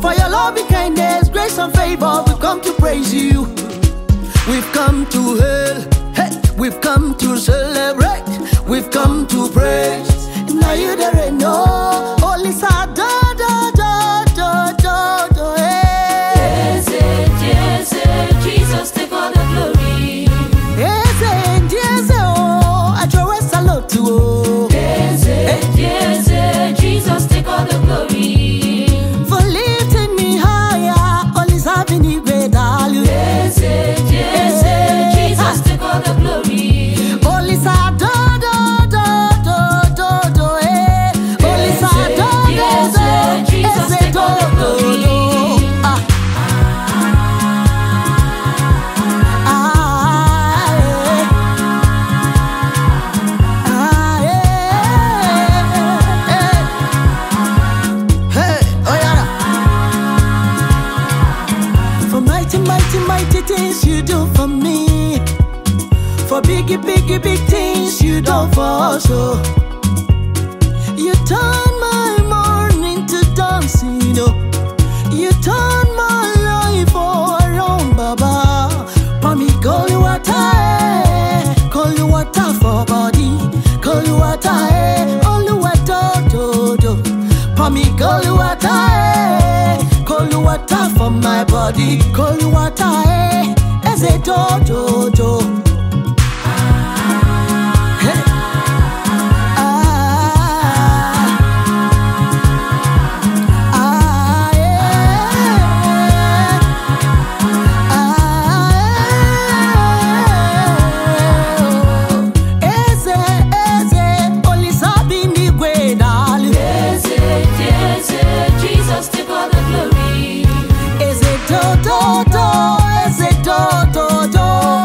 For your loving kindness, grace and favor, we've come to praise you. We've come to hail mighty things you do for me. For biggie, biggie, big things you do for us. Oh. You turn my morning to dancing. Oh. You turn my life around, Baba. For me, call you water, eh. call you water for body, call you water, eh. call you water, do, do. For me, call you water, eh. call you water for my body, call you water, eh. As a do, do, do.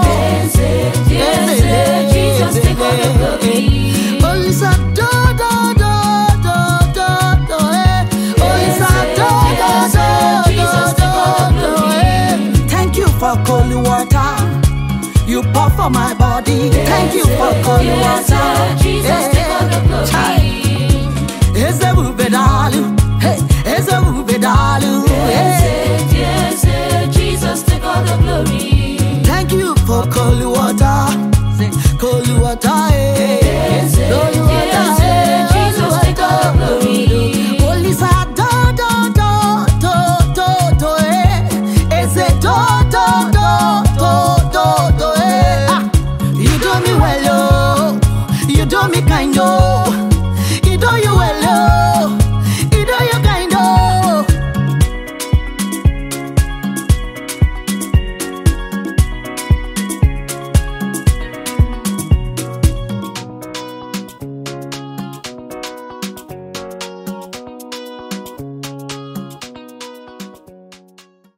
Eze eze Jesus, take all the glory. Eh. Jesus, take all the dododo, glory. eh. Thank you for cold water. You pour for my body. Thank you for cold water. call you a eh. eh.